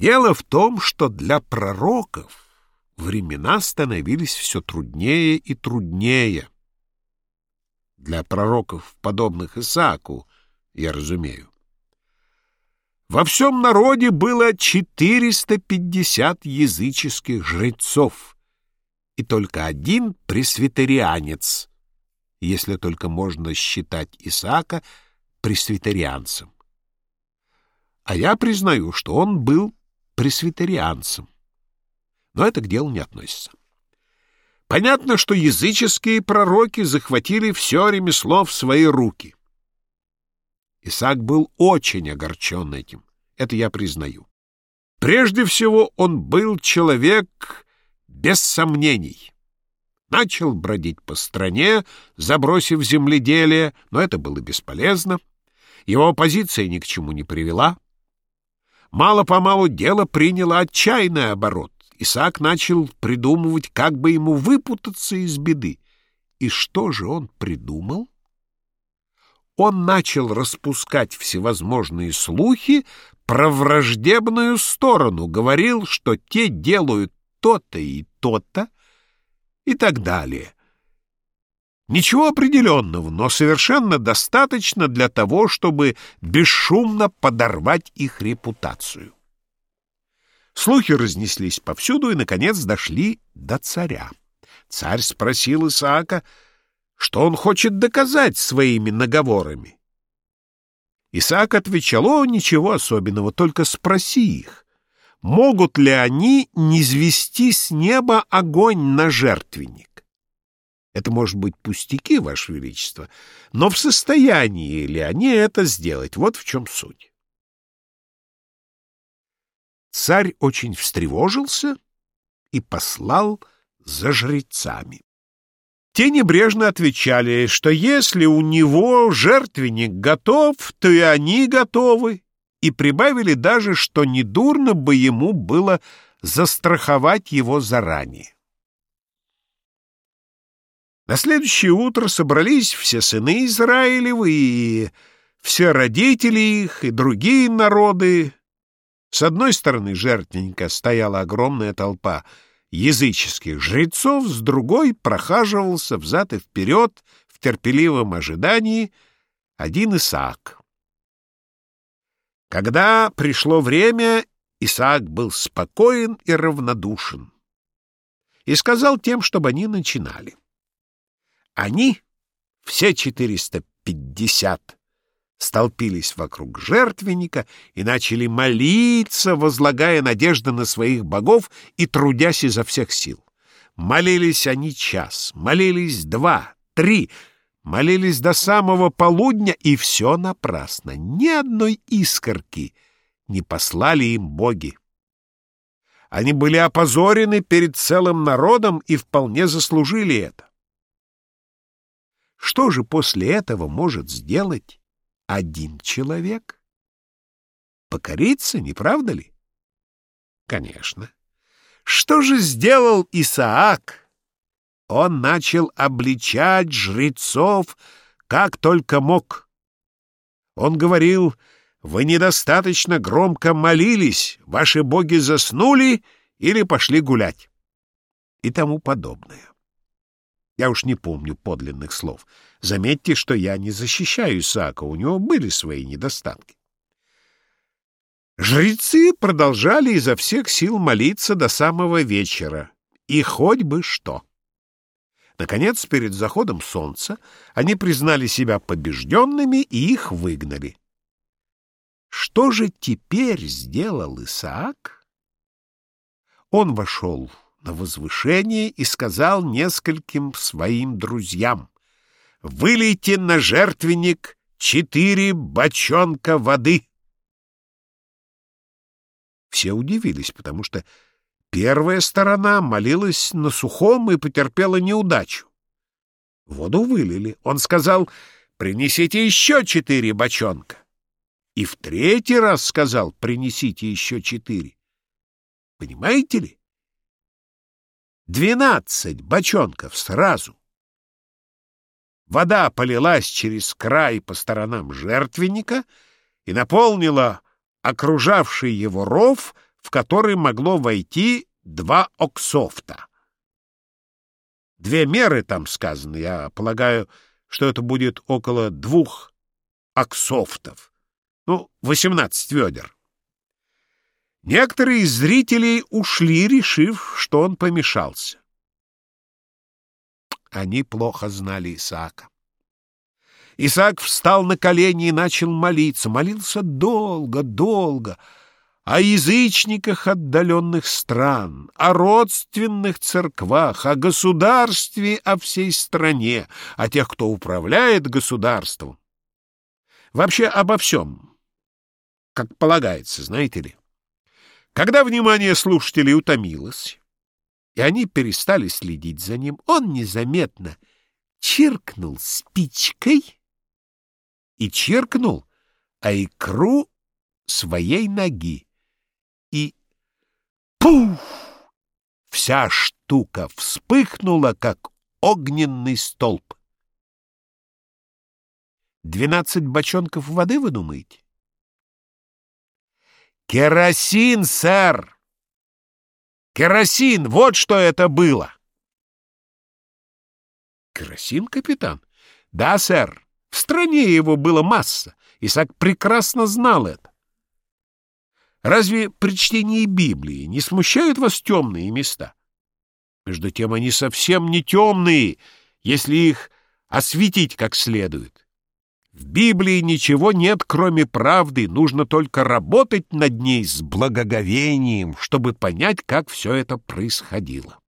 Дело в том, что для пророков времена становились все труднее и труднее. Для пророков, подобных Исааку, я разумею. Во всем народе было 450 языческих жрецов, и только один пресвитерианец, если только можно считать Исаака пресвитерианцем. А я признаю, что он был пресвитерианцем. Но это к делу не относится. Понятно, что языческие пророки захватили все ремесло в свои руки. Исаак был очень огорчен этим, это я признаю. Прежде всего, он был человек без сомнений. Начал бродить по стране, забросив земледелие, но это было бесполезно. Его позиция ни к чему не привела. Мало-помалу дело приняло отчаянный оборот. Исаак начал придумывать, как бы ему выпутаться из беды. И что же он придумал? Он начал распускать всевозможные слухи про враждебную сторону, говорил, что те делают то-то и то-то и так далее. Ничего определенного, но совершенно достаточно для того, чтобы бесшумно подорвать их репутацию. Слухи разнеслись повсюду и, наконец, дошли до царя. Царь спросил Исаака, что он хочет доказать своими наговорами. Исаак отвечал, о, ничего особенного, только спроси их, могут ли они низвести с неба огонь на жертвенник. Это может быть пустяки, Ваше Величество, но в состоянии ли они это сделать? Вот в чем суть. Царь очень встревожился и послал за жрецами. Те небрежно отвечали, что если у него жертвенник готов, то и они готовы, и прибавили даже, что недурно бы ему было застраховать его заранее. На следующее утро собрались все сыны Израилевы и все родители их, и другие народы. С одной стороны жертвенника стояла огромная толпа языческих жрецов, с другой прохаживался взад и вперед в терпеливом ожидании один Исаак. Когда пришло время, Исаак был спокоен и равнодушен и сказал тем, чтобы они начинали. Они, все 450, столпились вокруг жертвенника и начали молиться, возлагая надежды на своих богов и трудясь изо всех сил. Молились они час, молились два, три, молились до самого полудня, и все напрасно. Ни одной искорки не послали им боги. Они были опозорены перед целым народом и вполне заслужили это. Что же после этого может сделать один человек? Покориться, не правда ли? Конечно. Что же сделал Исаак? Он начал обличать жрецов, как только мог. Он говорил, вы недостаточно громко молились, ваши боги заснули или пошли гулять и тому подобное. Я уж не помню подлинных слов. Заметьте, что я не защищаю Исаака, у него были свои недостатки. Жрецы продолжали изо всех сил молиться до самого вечера, и хоть бы что. Наконец, перед заходом солнца они признали себя побежденными и их выгнали. Что же теперь сделал Исаак? Он вошел на возвышение и сказал нескольким своим друзьям, «Вылейте на жертвенник четыре бочонка воды». Все удивились, потому что первая сторона молилась на сухом и потерпела неудачу. Воду вылили. Он сказал, «Принесите еще четыре бочонка». И в третий раз сказал, «Принесите еще четыре». Понимаете ли? Двенадцать бочонков сразу. Вода полилась через край по сторонам жертвенника и наполнила окружавший его ров в который могло войти два оксофта. Две меры там сказаны, я полагаю, что это будет около двух оксофтов. Ну, восемнадцать ведер. Некоторые из зрителей ушли, решив, что он помешался. Они плохо знали Исаака. Исаак встал на колени и начал молиться. Молился долго, долго. О язычниках отдаленных стран, о родственных церквах, о государстве, о всей стране, о тех, кто управляет государством. Вообще обо всем, как полагается, знаете ли. Когда внимание слушателей утомилось, и они перестали следить за ним, он незаметно чиркнул спичкой и чиркнул а икру своей ноги. И пуф! Вся штука вспыхнула, как огненный столб. Двенадцать бочонков воды, вы думаете? Керосин, сэр! Керосин! Вот что это было! Керосин, капитан? Да, сэр. В стране его было масса. Исаак прекрасно знал это. Разве при чтении Библии не смущают вас темные места? Между тем они совсем не темные, если их осветить как следует. В Библии ничего нет, кроме правды, нужно только работать над ней с благоговением, чтобы понять, как все это происходило.